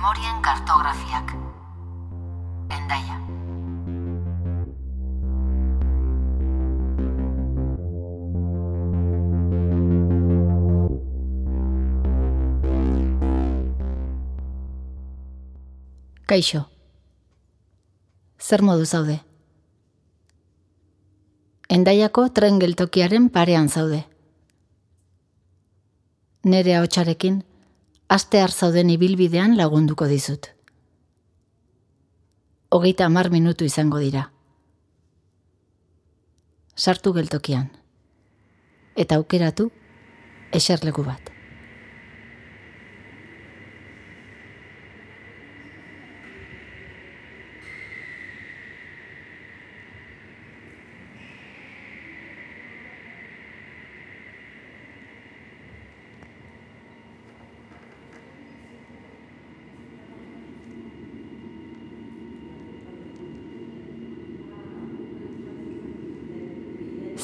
Memorien kartografiak. Endaia. Kaixo. Zer modu zaude? Endaiako tren geltokiaren parean zaude. Nere ahotsarekin aste har zauden ibilbidean lagunduko dizut. Hogeita hamar minutu izango dira. Sartu geltokian. Eta aukeratu eserleku bat.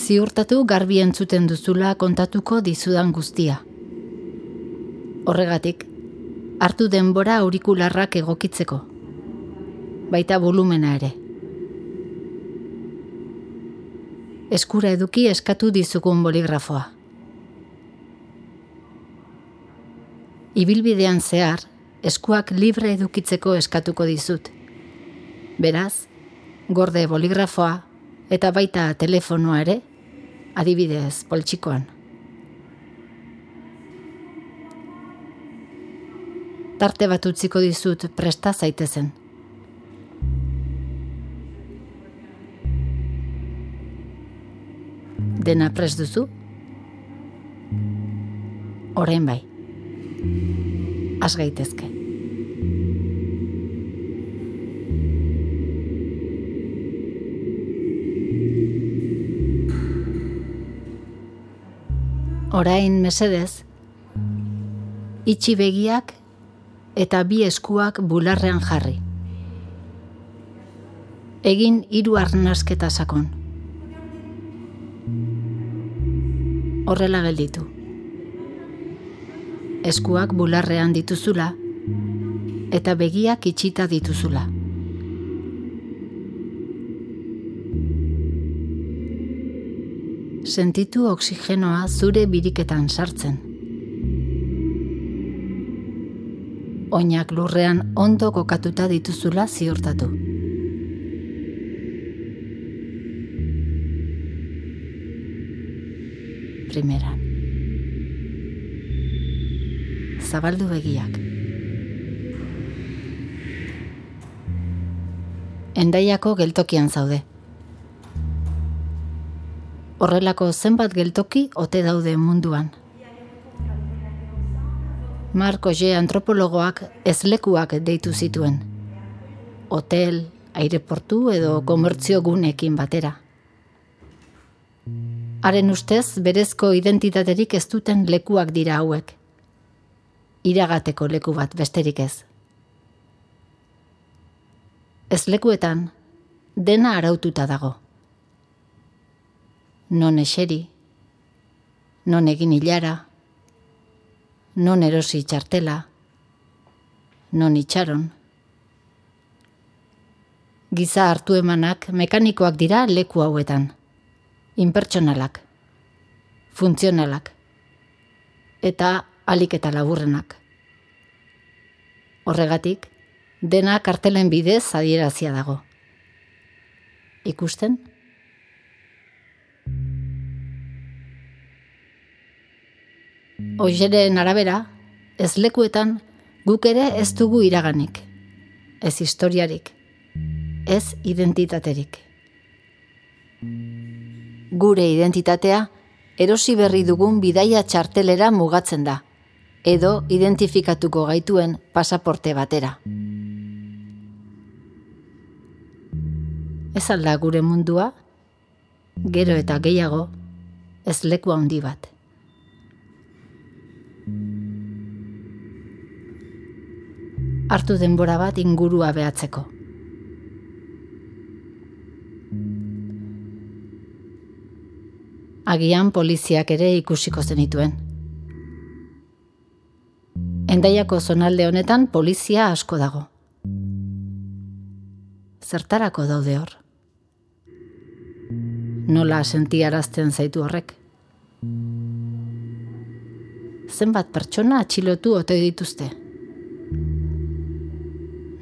Ziurtatu garbi entzuten duzula kontatuko dizudan guztia. Horregatik, hartu denbora aurikularrak egokitzeko. Baita volumena ere. Eskura eduki eskatu dizugun boligrafoa. Ibilbidean zehar, eskuak libre edukitzeko eskatuko dizut. Beraz, gorde boligrafoa eta baita telefonoa ere, adibidez, poltsikoan. Tarte bat utziko dizut presta zaitezen. Dena prest duzu? Orain bai. Az gaitezke. Orain mesedez, itxi begiak eta bi eskuak bularrean jarri. Egin hiru arnasketa sakon. Horrela gelditu. Eskuak bularrean dituzula eta begiak itxita dituzula. Sentitu oksigenoa zure biriketan sartzen. Oinak lurrean ondo kokatuta dituzula ziurtatu. Primeran. Zabaldu begiak. Endaiako geltokian zaude horrelako zenbat geltoki ote daude munduan. Marko J. antropologoak ezlekuak deitu zituen. Hotel, aireportu edo komertzio gunekin batera. Haren ustez, berezko identitaterik ez duten lekuak dira hauek. Iragateko leku bat besterik ez. Ez lekuetan, dena araututa dago non eseri, non egin hilara, non erosi txartela, non itxaron. Giza hartu emanak mekanikoak dira leku hauetan, impertsonalak, funtzionalak, eta alik eta laburrenak. Horregatik, dena kartelen bidez adierazia dago. Ikusten? Oizeren arabera, ez lekuetan guk ere ez dugu iraganik, ez historiarik, ez identitaterik. Gure identitatea erosi berri dugun bidaia txartelera mugatzen da, edo identifikatuko gaituen pasaporte batera. Ez alda gure mundua, gero eta gehiago, ez leku handi bat. hartu denbora bat ingurua behatzeko. Agian poliziak ere ikusiko zenituen. Endaiako zonalde honetan polizia asko dago. Zertarako daude hor? Nola sentiarazten zaitu horrek? Zenbat pertsona atxilotu ote dituzte?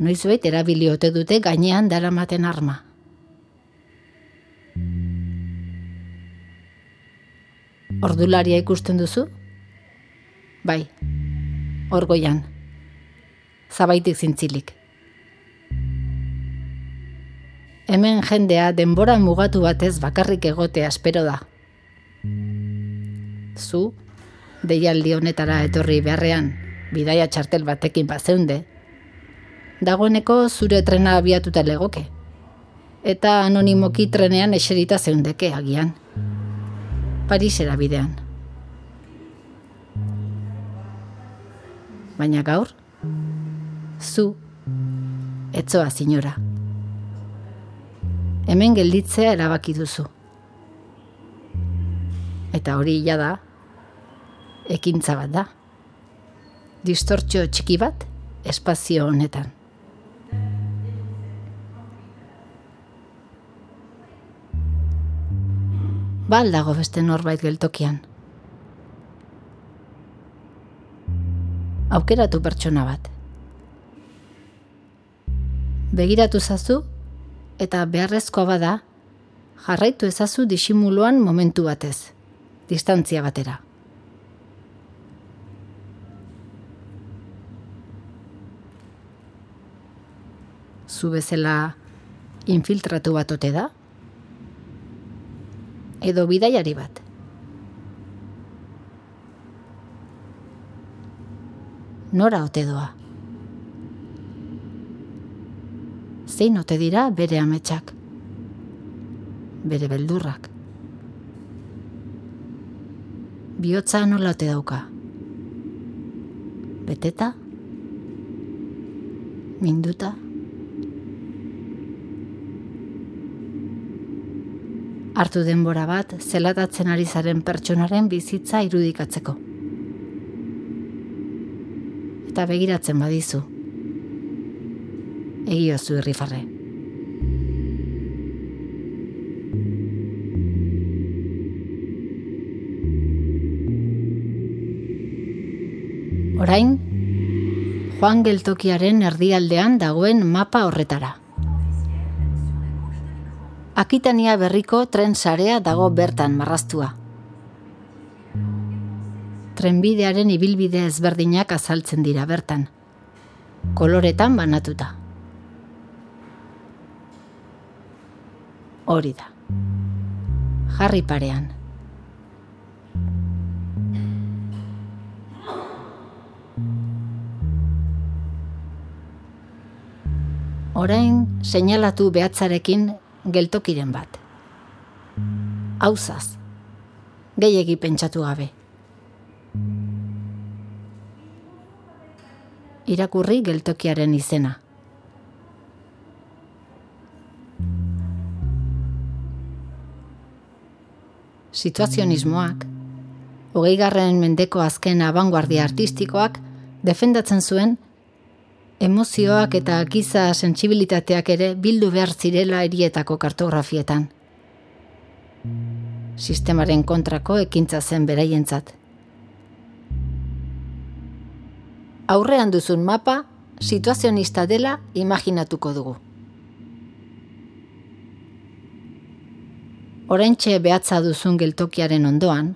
Noizbait erabili ote dute gainean daramaten arma. Ordularia ikusten duzu? Bai, orgoian. Zabaitik zintzilik. Hemen jendea denbora mugatu batez bakarrik egotea espero da. Zu, deialdi honetara etorri beharrean, bidaia txartel batekin bazeunde, dagoeneko zure trena abiatuta legoke. Eta anonimoki trenean eserita zeundeke agian. Parisera bidean. Baina gaur, zu, etzoa zinora hemen gelditzea erabaki duzu. Eta hori ja da, ekintza bat da. Distortxo txiki bat, espazio honetan. Bal dago beste norbait geltokian. Aukeratu pertsona bat. Begiratu zazu eta beharrezkoa bada, jarraitu ezazu disimuluan momentu batez, distantzia batera. Zu bezala infiltratu bat ote da? Edo bidaiari bat? Nora ote doa? Zein ote dira bere ametsak, bere beldurrak. Biotza nola ote dauka? Beteta? Minduta? Artu denbora bat zelatatzen ari zaren pertsonaren bizitza irudikatzeko. Eta begiratzen badizu egiozu irrifarre. Orain, Juan Geltokiaren erdialdean dagoen mapa horretara. Akitania berriko tren sarea dago bertan marraztua. Trenbidearen ibilbide ezberdinak azaltzen dira bertan. Koloretan banatuta. Hori da. Jarri parean. Orain seinalatu behatzarekin geltokiren bat. Hauzaz, gehiegi pentsatu gabe. Irakurri geltokiaren izena. Situazionismoak, hogei garren mendeko azken abanguardia artistikoak, defendatzen zuen, emozioak eta akiza sentsibilitateak ere bildu behar zirela erietako kartografietan. Sistemaren kontrako ekintza zen beraientzat. Aurrean duzun mapa, situazionista dela imaginatuko dugu. Oraintxe behatza duzun geltokiaren ondoan,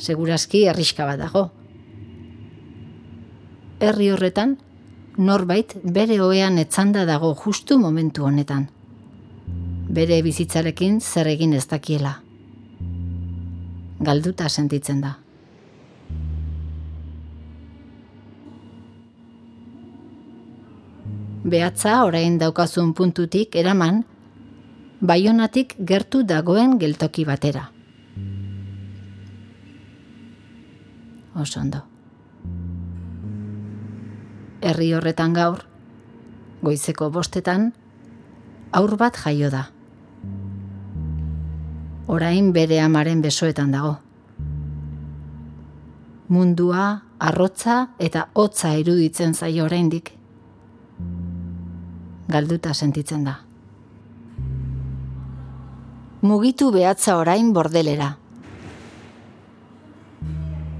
segurazki herriska bat dago. Herri horretan, norbait bere oean etzanda dago justu momentu honetan. Bere bizitzarekin zer egin ez dakiela. Galduta sentitzen da. Behatza orain daukazun puntutik eraman, baionatik gertu dagoen geltoki batera. Osondo. Herri horretan gaur, goizeko bostetan, aur bat jaio da. Orain bere amaren besoetan dago. Mundua arrotza eta hotza iruditzen zaio oraindik. Galduta sentitzen da. Mugitu behatza orain bordelera.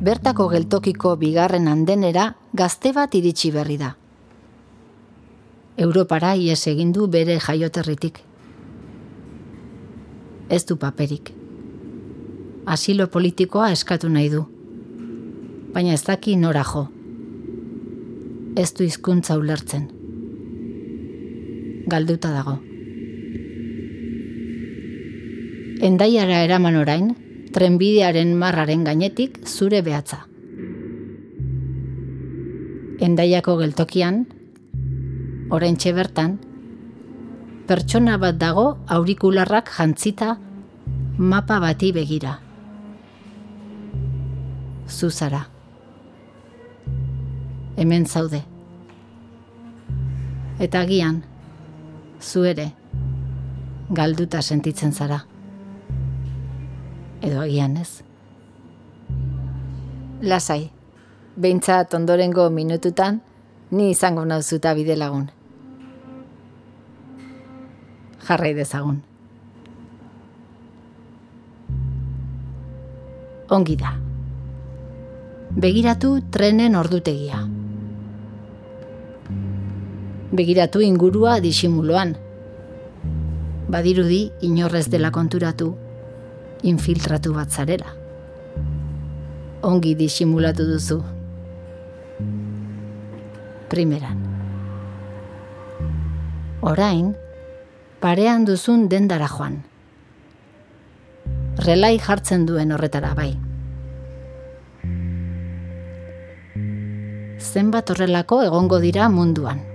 Bertako geltokiko bigarren andenera gazte bat iritsi berri da. Europara ies egin du bere jaioterritik. Ez du paperik. Asilo politikoa eskatu nahi du baina ez daki nora jo. Ez du hizkuntza ulertzen. Galduta dago. Endaiara eraman orain, trenbidearen marraren gainetik zure behatza. Endaiako geltokian, orain bertan, pertsona bat dago aurikularrak jantzita mapa bati begira. Zuzara hemen zaude. Eta agian, zu ere, galduta sentitzen zara. Edo agian ez. Lasai, behintzat ondorengo minututan, ni izango nauzuta bide lagun. Jarrai dezagun. Ongi da. Begiratu trenen ordutegia begiratu ingurua disimuloan. Badirudi inorrez dela konturatu, infiltratu bat zarela. Ongi disimulatu duzu. Primeran. Orain, parean duzun dendara joan. Relai jartzen duen horretara bai. Zenbat horrelako egongo dira munduan.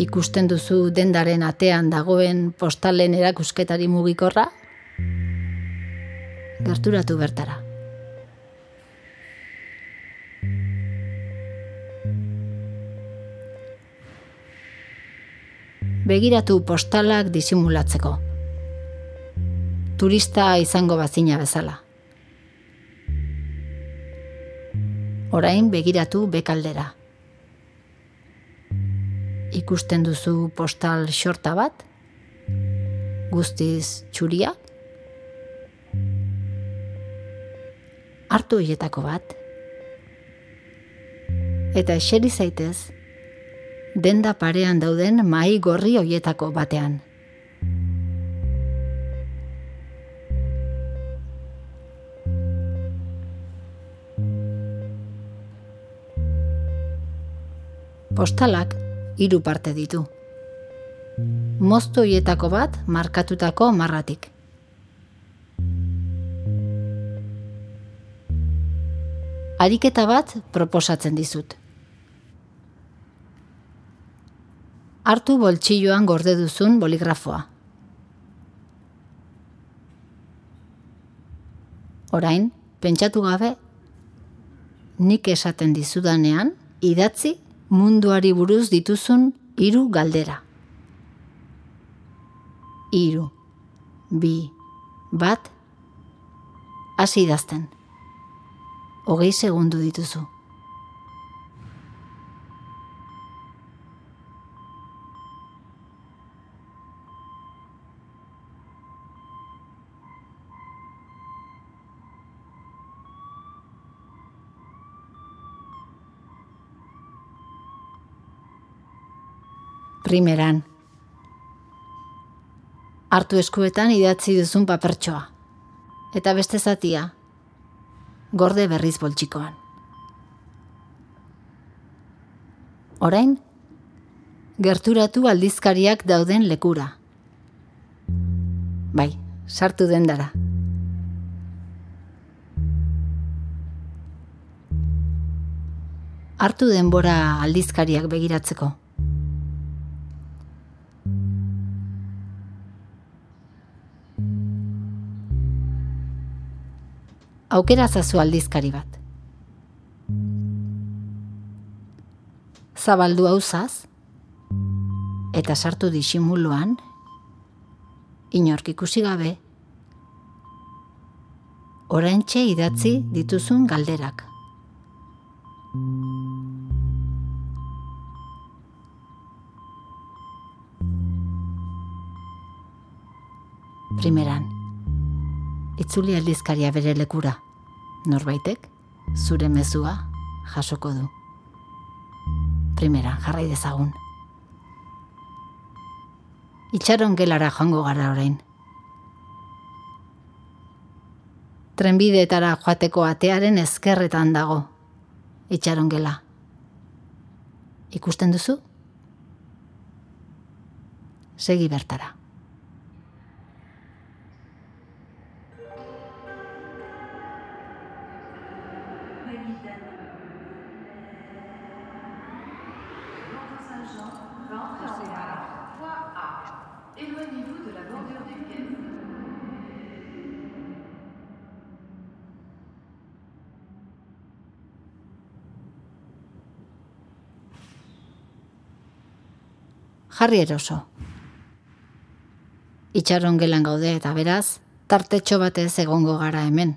Ikusten duzu dendaren atean dagoen postalen erakusketari mugikorra? Gerturatu bertara. Begiratu postalak disimulatzeko. Turista izango bazina bezala. Orain begiratu bekaldera ikusten duzu postal xorta bat? Guztiz txuria? Artu hietako bat? Eta eseri zaitez, denda parean dauden mai gorri hoietako batean. Postalak hiru parte ditu. Moztoietako bat markatutako marratik. Ariketa bat proposatzen dizut. Artu boltsilloan gorde duzun boligrafoa. Orain, pentsatu gabe, nik esaten dizudanean, idatzi munduari buruz dituzun hiru galdera. Hiru, bi, bat, hasi idazten. Hogei segundu dituzu. Primeran. Artu eskuetan idatzi duzun papertxoa. Eta beste zatia, gorde berriz boltsikoan. Orain, gerturatu aldizkariak dauden lekura. Bai, sartu dendara. Artu denbora aldizkariak begiratzeko. Aukera zazu aldizkari bat. Zabaldu hauzaz, eta sartu disimuluan, inork ikusi gabe, oraintxe idatzi dituzun galderak. Primeran, itzuli aldizkaria bere lekura. Norbaitek, zure mezua jasoko du. Primeran, jarrai dezagun. Itxaron gelara joango gara orain. Trenbideetara joateko atearen ezkerretan dago. Itxaron gela. Ikusten duzu? Segi bertara. Jarri eroso. Itxaron gelan gaude eta beraz, tartetxo batez egongo gara hemen.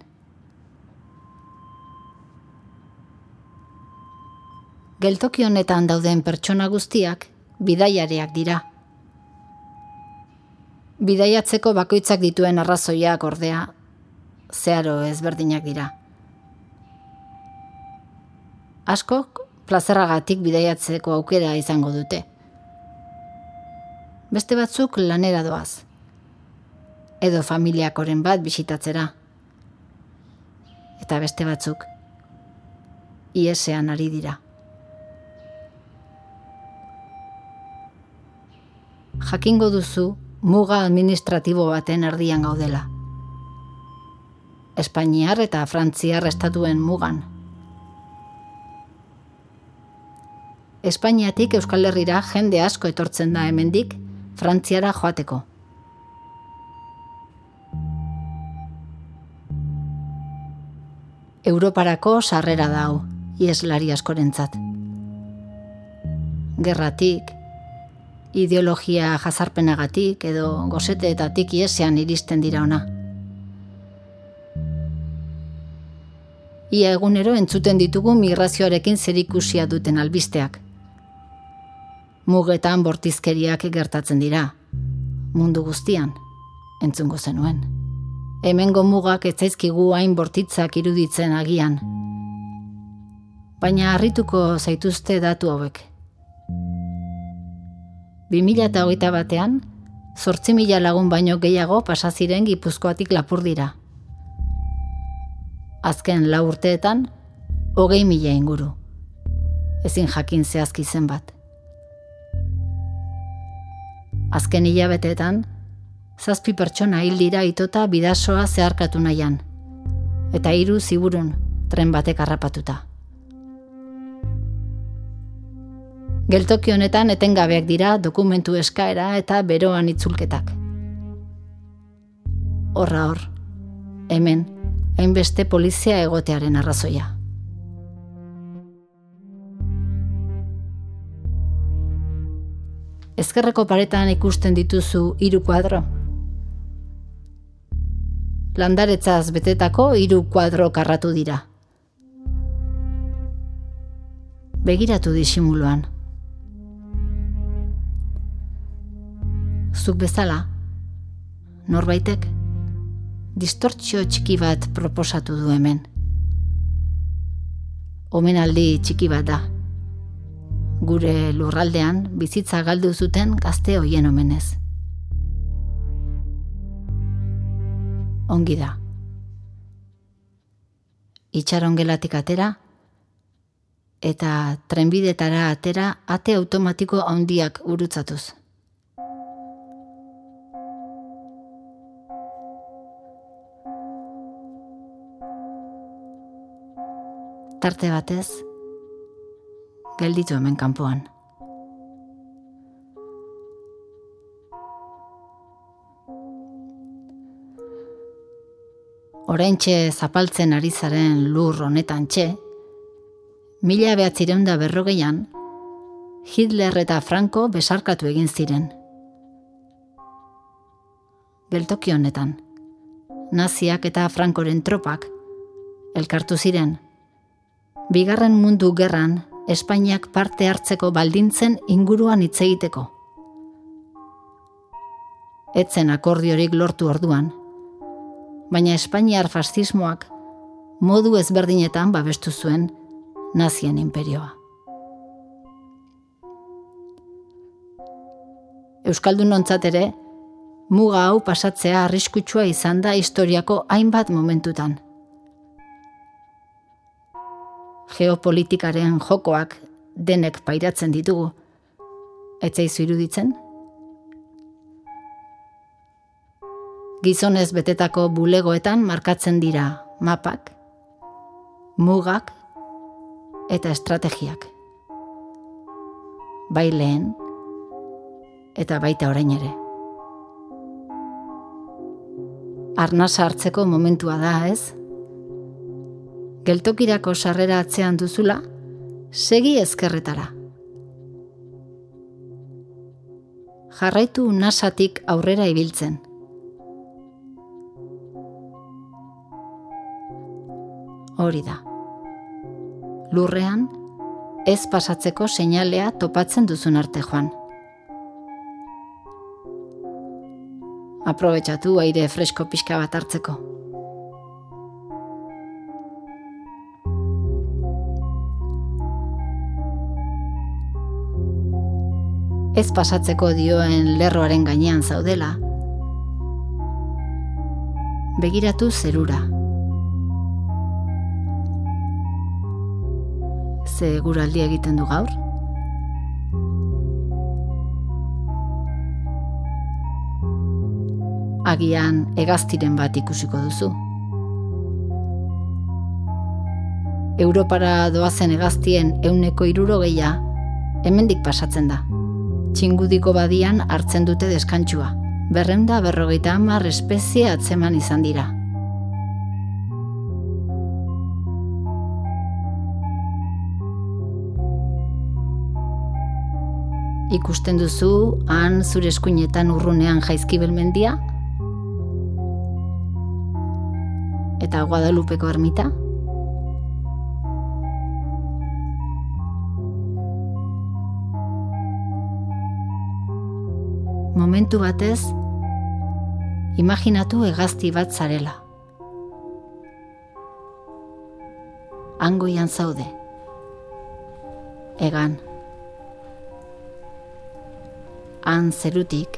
Geltoki honetan dauden pertsona guztiak bidaiareak dira. Bidaiatzeko bakoitzak dituen arrazoiak ordea zeharo ezberdinak dira. Askok plazerragatik bidaiatzeko aukera izango dute beste batzuk lanera doaz. Edo familiakoren bat bisitatzera. Eta beste batzuk iesean ari dira. Jakingo duzu muga administratibo baten erdian gaudela. Espainiar eta Frantziar estatuen mugan. Espainiatik Euskal Herrira jende asko etortzen da hemendik Frantziara joateko. Europarako sarrera da hau, ieslari askorentzat. Gerratik, ideologia jazarpenagatik edo gozeteetatik iesean iristen dira ona. Ia egunero entzuten ditugu migrazioarekin zerikusia duten albisteak mugetan bortizkeriak gertatzen dira. Mundu guztian, entzungo zenuen. Hemengo mugak etzaizkigu hain bortitzak iruditzen agian. Baina harrituko zaituzte datu hauek. 2008 batean, zortzi mila lagun baino gehiago pasaziren gipuzkoatik lapur dira. Azken lau urteetan, hogei mila inguru. Ezin jakin zehazki zenbat. Azken hilabeteetan, zazpi pertsona hil dira itota bidasoa zeharkatu nahian. Eta hiru ziburun, tren batek harrapatuta. Geltoki honetan etengabeak dira dokumentu eskaera eta beroan itzulketak. Horra hor, hemen, hainbeste polizia egotearen arrazoia. Ezkerreko paretan ikusten dituzu hiru kuadro. Landaretzaz betetako hiru kuadro karratu dira. Begiratu disimuluan. Zuk bezala, norbaitek, distortzio txiki bat proposatu du hemen. Omenaldi txiki bat da gure lurraldean bizitza galdu zuten gazte hoien omenez. Ongi da. Itxaron gelatik atera, eta trenbidetara atera ate automatiko handiak urutzatuz. Tarte batez, gelditu hemen kanpoan. Oraintxe zapaltzen ari zaren lur honetan txe, mila behatzireun da berrogeian, Hitler eta Franco besarkatu egin ziren. Geltoki honetan, naziak eta frankoren tropak, elkartu ziren. Bigarren mundu gerran, Espainiak parte hartzeko baldintzen inguruan hitz egiteko. Etzen akordiorik lortu orduan, baina Espainiar fascismoak modu ezberdinetan babestu zuen nazien imperioa. Euskaldun nontzat ere, muga hau pasatzea arriskutsua izan da historiako hainbat momentutan. Geopolitikaren jokoak denek pairatzen ditugu. Etzaizu iruditzen? Gizonez betetako bulegoetan markatzen dira mapak, mugak eta estrategiak. Bai lehen eta baita orain ere. Arnasa hartzeko momentua da, ez? Geltokirako sarrera atzean duzula, segi ezkerretara. Jarraitu nasatik aurrera ibiltzen. Hori da. Lurrean, ez pasatzeko seinalea topatzen duzun arte joan. aprobetxatu aire fresko pixka bat hartzeko. Ez pasatzeko dioen lerroaren gainean zaudela, begiratu zerura. Ze guraldi egiten du gaur? agian egaztiren bat ikusiko duzu. Europara doazen egaztien euneko iruro gehia, hemendik pasatzen da. Txingudiko badian hartzen dute deskantsua. Berrenda berrogeita hamar espezie atzeman izan dira. Ikusten duzu, han zure eskuinetan urrunean jaizkibel mendia, eta Guadalupeko ermita. Momentu batez, imaginatu hegazti bat zarela. Angoian zaude. Egan. Han zerutik,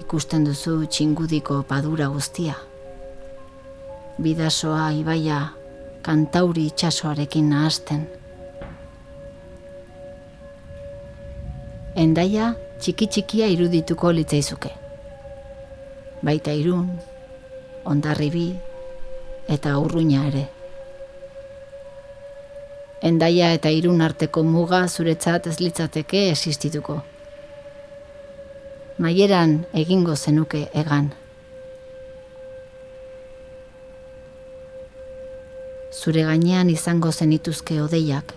ikusten duzu txingudiko padura guztia bidasoa ibaia kantauri itxasoarekin nahazten. Endaia txiki txikia irudituko litzaizuke. Baita irun, ondarribi eta urruina ere. Endaia eta irun arteko muga zuretzat ez litzateke existituko. Maieran egingo zenuke egan. zure gainean izango zenituzke odeiak.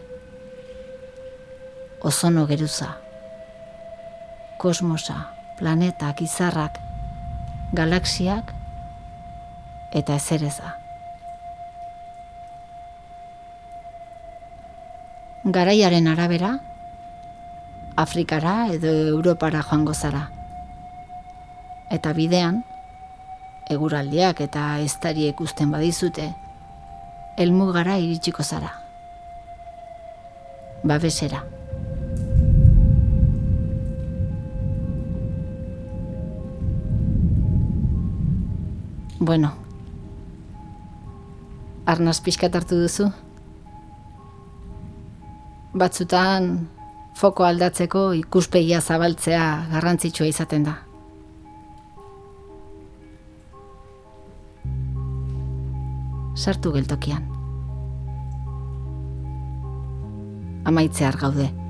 Ozono geruza. Kosmosa, planetak, izarrak, galaxiak eta ezereza. Garaiaren arabera, Afrikara edo Europara joango zara. Eta bidean, eguraldiak eta estariek usten badizute, elmugara iritsiko zara. Babesera. Bueno, arnaz pixkat hartu duzu? Batzutan, foko aldatzeko ikuspegia zabaltzea garrantzitsua izaten da. sartu geltokian. Amaitzear gaude.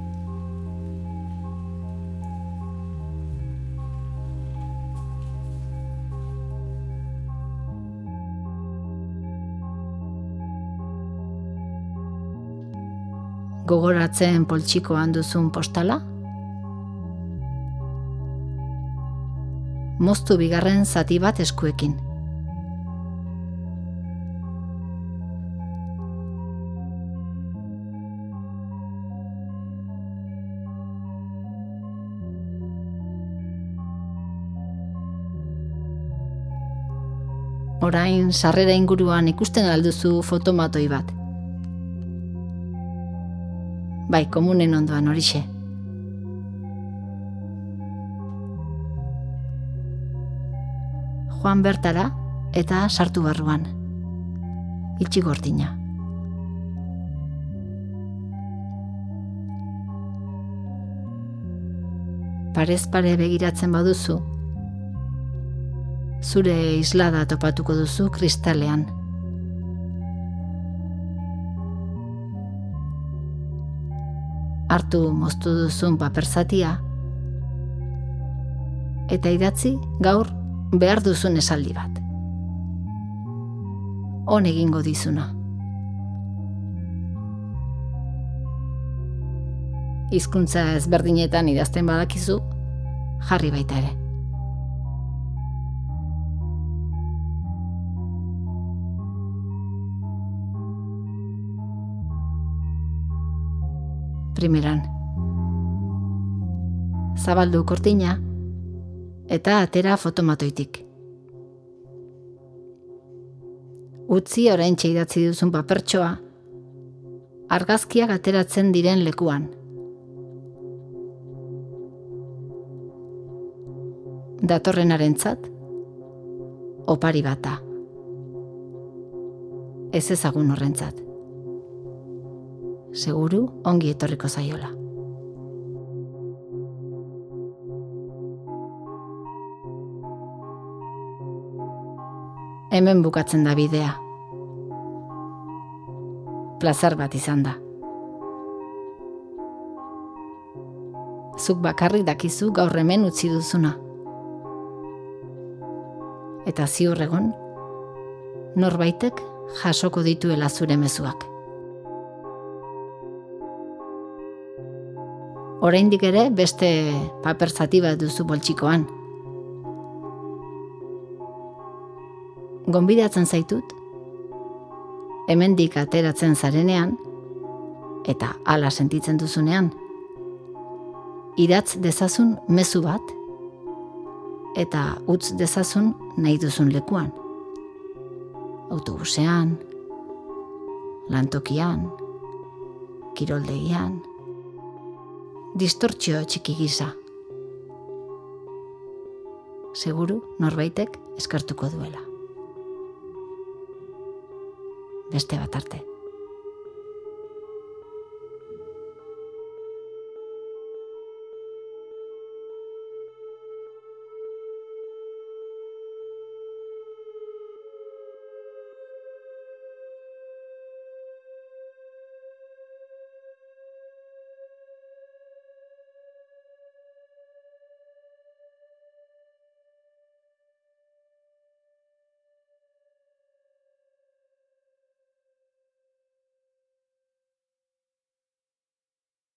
gogoratzen poltsikoan duzun postala? Moztu bigarren zati bat eskuekin. Orain sarrera inguruan ikusten alduzu fotomatoi bat. Bai, komunen ondoan horixe. Joan bertara eta sartu barruan. Itxi gortina. Parez pare begiratzen baduzu, zure islada topatuko duzu kristalean. Artu moztu duzun paperzatia, eta idatzi gaur behar duzun esaldi bat. Hon egingo dizuna. Hizkuntza ezberdinetan idazten badakizu, jarri baita ere. Primeran. Zabaldu kortina eta atera fotomatoitik. Utzi orain idatzi duzun papertxoa, argazkiak ateratzen diren lekuan. Datorrenarentzat, opari bata. Ez ezagun horrentzat. Seguru ongi etorriko zaiola. hemen bukatzen da bidea. Plazar bat izan da. Zuk bakarrik dakizu gaur hemen utzi duzuna. Eta ziur egon, norbaitek jasoko dituela zure mezuak. Oraindik ere beste paper zati bat duzu boltsikoan. gonbidatzen zaitut, hemendik ateratzen zarenean, eta hala sentitzen duzunean, idatz dezazun mezu bat, eta utz dezazun nahi duzun lekuan. Autobusean, lantokian, kiroldegian, distortzio txiki gisa. Seguru norbaitek eskartuko duela. beste bat arte.